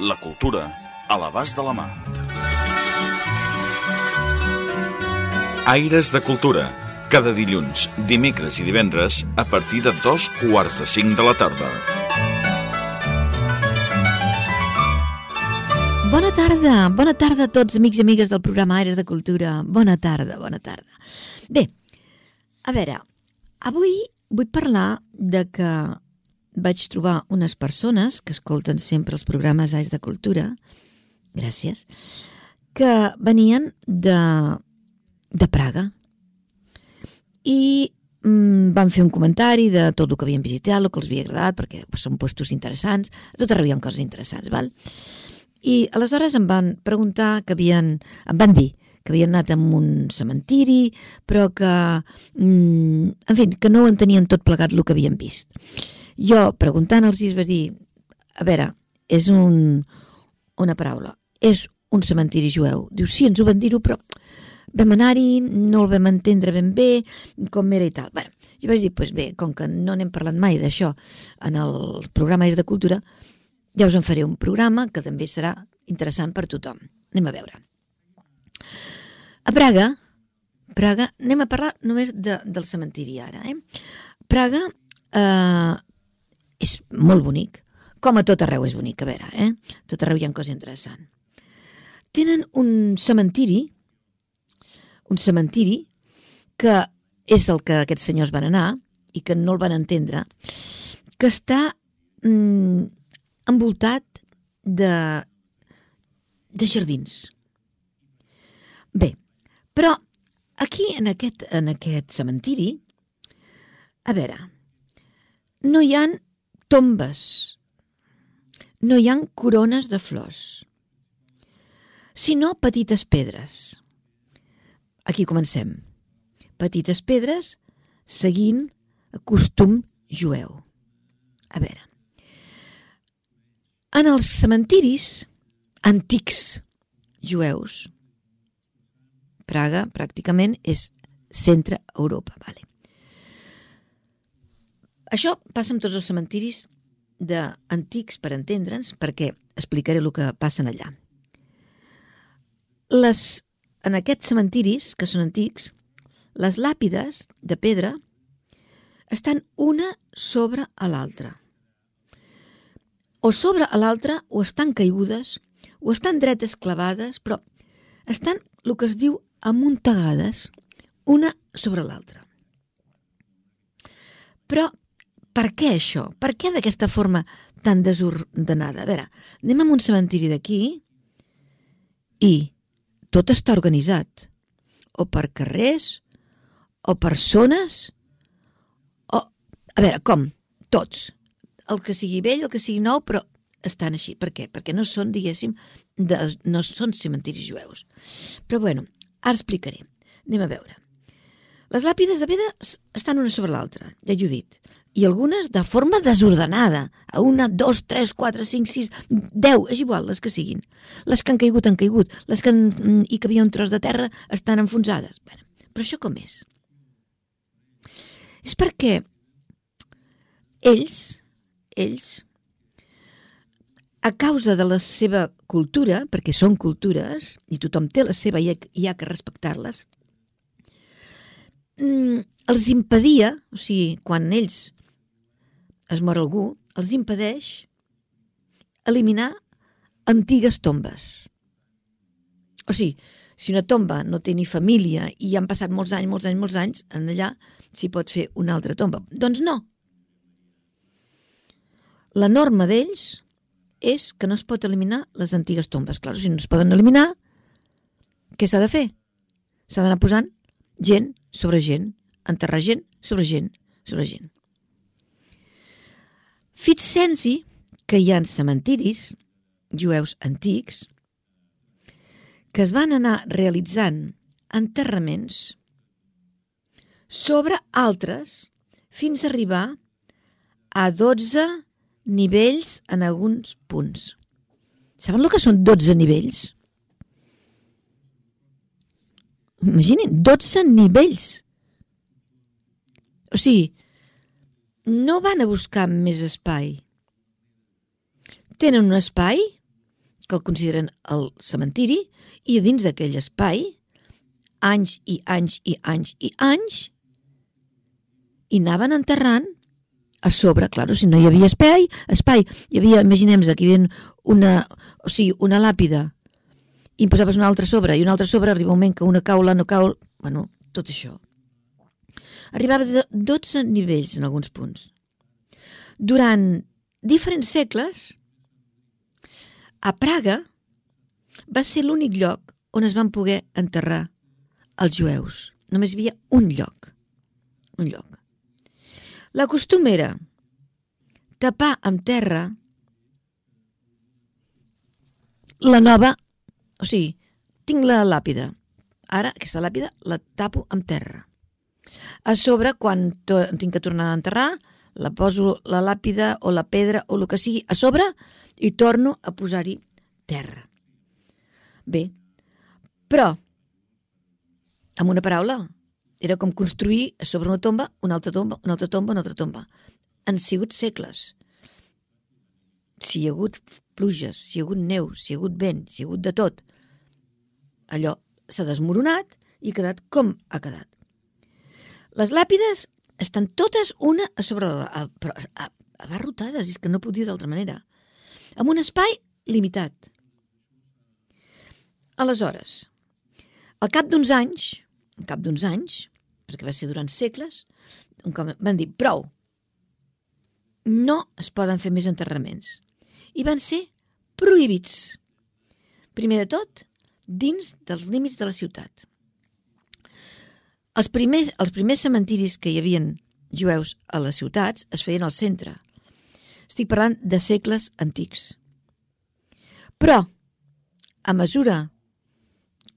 La cultura a l'abast de la mà. Aires de Cultura. Cada dilluns, dimecres i divendres a partir de dos quarts de cinc de la tarda. Bona tarda, bona tarda a tots amics i amigues del programa Aires de Cultura. Bona tarda, bona tarda. Bé, a veure, avui vull parlar de que vaig trobar unes persones que escolten sempre els programes Aires de Cultura, gràcies, que venien de, de Praga i mm, van fer un comentari de tot el que havien visitat, el que els havia agradat, perquè són puestos interessants, a tot ha coses interessants, val? I aleshores em van preguntar que havien... em van dir que havien anat a un cementiri, però que... Mm, en fi, que no ho entenien tot plegat el que havien vist. Jo, preguntant-los, vaig dir... A veure, és un, una paraula. És un cementiri jueu. Diu, sí, ens ho van dir-ho, però vam anar-hi, no el vam entendre ben bé, com era i tal. Bé, jo vaig dir, doncs bé, com que no n'hem parlat mai d'això en el programa de Cultura, ja us en faré un programa que també serà interessant per tothom. Anem a veure. A Praga, Praga, anem a parlar només de, del cementiri ara. Eh? Praga eh, és molt bonic, com a tot arreu és bonic, a veure, eh? tot arreu hi ha coses interessants. Tenen un cementiri, un cementiri que és el que aquests senyors van anar i que no el van entendre, que està mm, envoltat de, de jardins. Però aquí en aquest, en aquest cementiri, a veure, no hi han tombes, no hi han corones de flors, sinó petites pedres. Aquí comencem. Petites pedres seguint costum jueu. A veure, en els cementiris antics jueus, Praga pràcticament és centre Europa. Vale. Això passa amb tots els cementiris d'antics per entendre'ns, perquè explicaré el que passen allà. Les, en aquests cementiris, que són antics, les làpides de pedra estan una sobre a l'altra o sobre a l'altra o estan caigudes o estan dretes clavades, però estan el que es diu amuntegades, una sobre l'altra. Però per què això? Per què d'aquesta forma tan desordenada? A veure, anem a un cementiri d'aquí i tot està organitzat. O per carrers, o per zones, o... A veure, com? Tots el que sigui vell, el que sigui nou, però estan així. Per què? Perquè no són, diguéssim, de, no són cementiris jueus. Però bueno, ara explicaré. Anem a veure. Les làpides de pedra estan una sobre l'altra, ja he dit, i algunes de forma desordenada, a una, dos, tres, quatre, cinc, sis, deu, és igual, les que siguin. Les que han caigut han caigut, les que han, hi que havia un tros de terra estan enfonsades. Bueno, però això com és? És perquè ells, ells, a causa de la seva cultura, perquè són cultures, i tothom té la seva i hi ha que respectar-les, mm, els impedia, o sigui, quan ells es mor algú, els impedeix eliminar antigues tombes. O sigui, si una tomba no té ni família i han passat molts anys, molts anys, molts anys, en allà s'hi pot fer una altra tomba. Doncs no, la norma d'ells és que no es pot eliminar les antigues tombes. Clar, si no es poden eliminar, què s'ha de fer? S'ha d'anar posant gent sobre gent, enterrar gent sobre gent sobre gent. Fixem-hi que hi ha cementiris jueus antics que es van anar realitzant enterraments sobre altres fins a arribar a 12 nivells en alguns punts. Saben el que són 12 nivells? Imaginin, 12 nivells. O sigui, no van a buscar més espai. Tenen un espai que el consideren el cementiri i dins d'aquell espai, anys i anys i anys i anys, i anaven enterrant a sobre, clar, si no hi havia espai, espai, hi havia, imaginem-nos, aquí hi havia una, o sigui, una làpida, i posaves una altra sobre, i una altra sobre, arriba un moment que una cau, la no cau, bueno, tot això. Arribava a 12 nivells en alguns punts. Durant diferents segles, a Praga va ser l'únic lloc on es van poder enterrar els jueus. Només hi havia un lloc. Un lloc. La costum era tapar amb terra la nova... O sigui, tinc la làpida. Ara, aquesta làpida la tapo amb terra. A sobre, quan tinc que tornar a enterrar, la poso la làpida o la pedra o el que sigui a sobre i torno a posar-hi terra. Bé, però, amb una paraula, era com construir sobre una tomba, una altra tomba, una altra tomba, una altra tomba. Han sigut segles. Si hi ha hagut pluges, si hi ha hagut neu, si hi ha hagut vent, si hi ha hagut de tot, allò s'ha desmoronat i ha quedat com ha quedat. Les làpides estan totes una a sobre la... però abarrotades, és que no podia d'altra manera. Amb un espai limitat. Aleshores, al cap d'uns anys, al cap d'uns anys, perquè va ser durant segles, un cop van dir, prou, no es poden fer més enterraments. I van ser prohibits. Primer de tot, dins dels límits de la ciutat. Els primers, els primers cementiris que hi havien jueus a les ciutats es feien al centre. Estic parlant de segles antics. Però, a mesura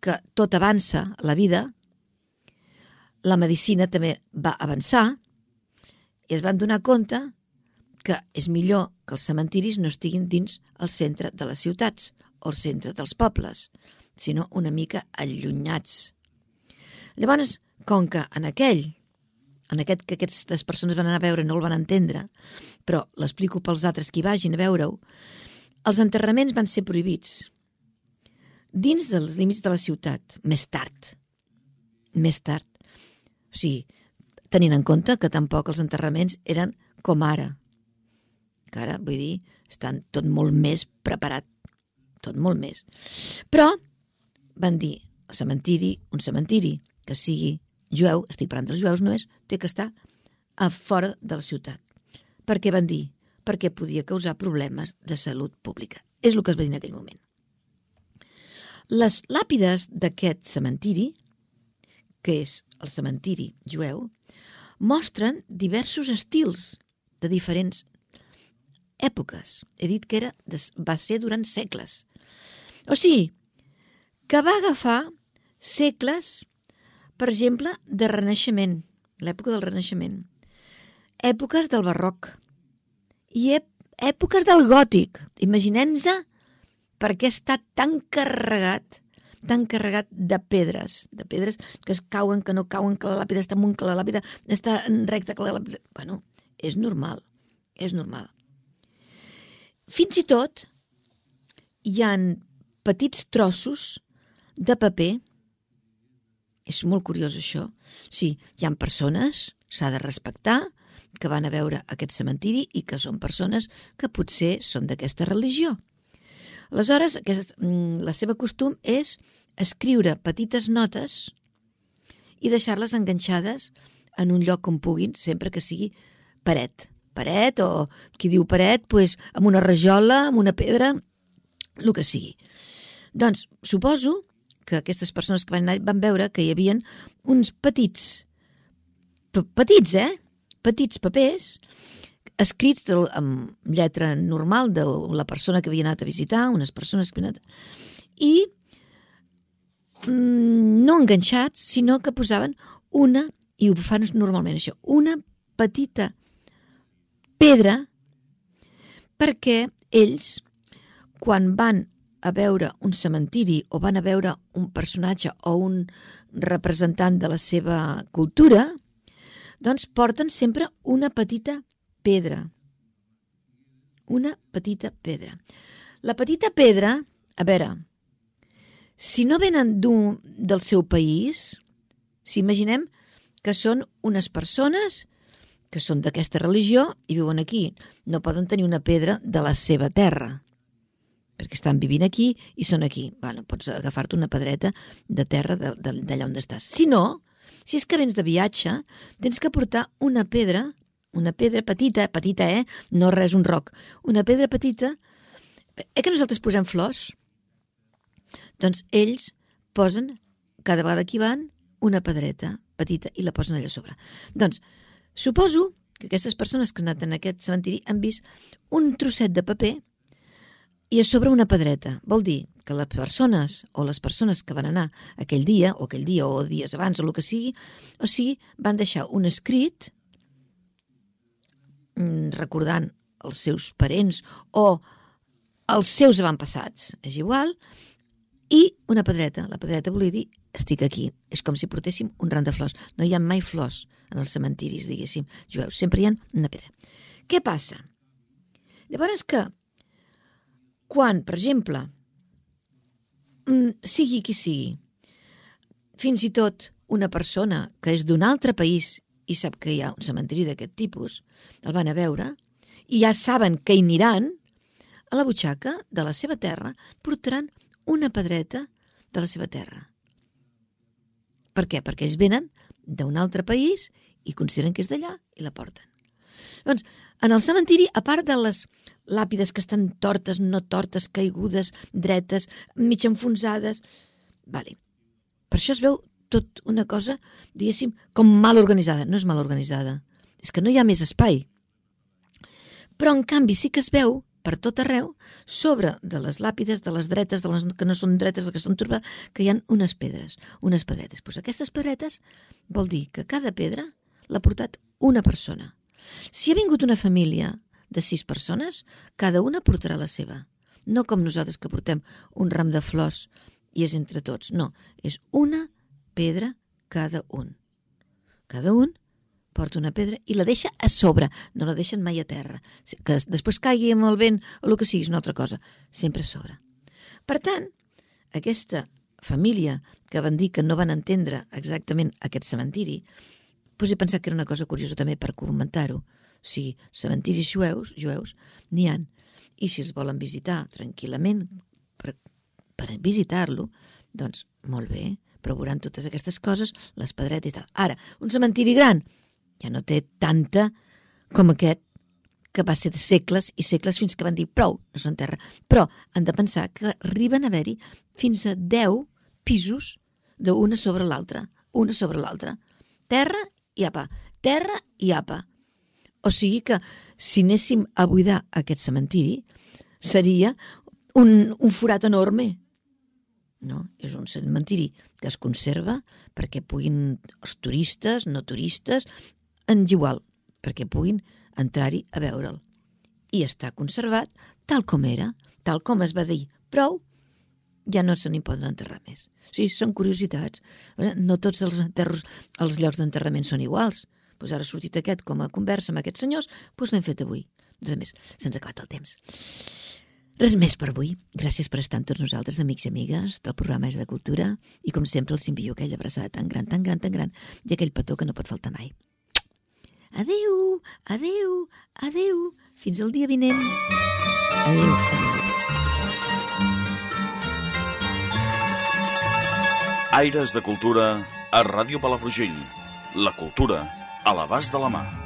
que tot avança la vida, la medicina també va avançar i es van donar compte que és millor que els cementiris no estiguin dins el centre de les ciutats o el centre dels pobles, sinó una mica allunyats. Llavors, com que en aquell, en aquest que aquestes persones van anar a veure no el van entendre, però l'explico pels altres que vagin a veure-ho, els enterraments van ser prohibits dins dels límits de la ciutat, més tard. Més tard. O sigui, tenint en compte que tampoc els enterraments eren com ara. Que ara, vull dir, estan tot molt més preparat. Tot molt més. Però van dir, el cementiri, un cementiri que sigui jueu, estic parlant dels jueus només, té que estar a fora de la ciutat. Per què van dir? Perquè podia causar problemes de salut pública. És el que es va dir en aquell moment. Les làpides d'aquest cementiri, que és el cementiri jueu, mostren diversos estils de diferents èpoques. He dit que era, va ser durant segles. O sigui, que va agafar segles per exemple, de Renaixement, l'època del Renaixement, èpoques del Barroc i èpoques del Gòtic. Imaginem-nos per què està tan carregat tan carregat de pedres, de pedres que es cauen, que no cauen, que la làpida està amunt, que la làpida està recta, que la làpida... Bueno, és normal, és normal. Fins i tot hi han petits trossos de paper és molt curiós això. Sí, hi han persones, s'ha de respectar, que van a veure aquest cementiri i que són persones que potser són d'aquesta religió. Aleshores, aquest, mm, la seva costum és escriure petites notes i deixar-les enganxades en un lloc on puguin, sempre que sigui paret. Paret o, qui diu paret, pues, amb una rajola, amb una pedra, el que sigui. Doncs suposo que aquestes persones que van anar van veure que hi havien uns petits, petits, eh? Petits papers escrits de, amb lletra normal de la persona que havia anat a visitar, unes persones que havien anat... I mm, no enganxats, sinó que posaven una, i ho fan normalment això, una petita pedra perquè ells, quan van a veure un cementiri o van a veure un personatge o un representant de la seva cultura, doncs porten sempre una petita pedra. Una petita pedra. La petita pedra, a veure, si no venen del seu país, si imaginem que són unes persones que són d'aquesta religió i viuen aquí, no poden tenir una pedra de la seva terra, perquè estan vivint aquí i són aquí. Bueno, pots agafar-te una pedreta de terra d'allà on estàs. Si no, si és que vens de viatge, tens que portar una pedra, una pedra petita, petita, eh? No res un roc. Una pedra petita... Eh que nosaltres posem flors? Doncs ells posen, cada vegada que van, una pedreta petita i la posen allà sobre. Doncs, suposo que aquestes persones que han anat en aquest cementiri han vist un trosset de paper i a sobre una pedreta. Vol dir que les persones o les persones que van anar aquell dia, o aquell dia, o dies abans, o el que sigui, o sigui, van deixar un escrit recordant els seus parents o els seus avantpassats, és igual, i una pedreta. La pedreta volia dir estic aquí. És com si portéssim un ram de flors. No hi ha mai flors en els cementiris, diguéssim, jueus. Sempre hi ha una pedra. Què passa? Llavors que quan, per exemple, mm, sigui qui sigui, fins i tot una persona que és d'un altre país i sap que hi ha un cementiri d'aquest tipus, el van a veure i ja saben que hi aniran, a la butxaca de la seva terra portaran una pedreta de la seva terra. Per què? Perquè ells venen d'un altre país i consideren que és d'allà i la porten. Doncs, en el cementiri, a part de les làpides que estan tortes, no tortes, caigudes, dretes, mig enfonsades... Vale. Per això es veu tot una cosa, diguéssim, com mal organitzada. No és mal organitzada. És que no hi ha més espai. Però, en canvi, sí que es veu per tot arreu, sobre de les làpides, de les dretes, de les que no són dretes, que són turbades, que hi han unes pedres, unes pedretes. Pues aquestes pedretes vol dir que cada pedra l'ha portat una persona. Si ha vingut una família de sis persones, cada una portarà la seva. No com nosaltres que portem un ram de flors i és entre tots. No, és una pedra cada un. Cada un porta una pedra i la deixa a sobre, no la deixen mai a terra. Que després caigui amb el vent o el que sigui, és una altra cosa. Sempre a sobre. Per tant, aquesta família que van dir que no van entendre exactament aquest cementiri, doncs he pensat que era una cosa curiosa també per comentar-ho. O sigui, cementiris jueus, jueus n'hi han. I si els volen visitar tranquil·lament per, per visitar-lo, doncs molt bé, però veuran totes aquestes coses, les pedretes i tal. Ara, un cementiri gran, ja no té tanta com aquest que va ser de segles i segles fins que van dir prou, no són terra. Però han de pensar que arriben a haver-hi fins a 10 pisos d'una sobre l'altra, una sobre l'altra. Terra i apa, terra i apa. O sigui que si anéssim a buidar aquest cementiri, seria un, un forat enorme. No? És un cementiri que es conserva perquè puguin els turistes, no turistes, ens igual, perquè puguin entrar-hi a veure'l. I està conservat tal com era, tal com es va dir. Prou, ja no se n'hi poden enterrar més. Sí, són curiositats. No tots els, enterros, els llocs d'enterrament són iguals. Pues ara ha sortit aquest com a conversa amb aquests senyors, doncs l'hem fet avui. Res més, se'ns ha acabat el temps. Res més per avui. Gràcies per estar amb tots nosaltres, amics i amigues del programa És de Cultura, i com sempre els envio aquella abraçada tan gran, tan gran, tan gran, i aquell petó que no pot faltar mai. Adeu, adeu, adeu. Fins el dia vinent. Adeu, adeu. Aires de Cultura a Ràdio Palafrugell. La cultura a l'abast de la mà.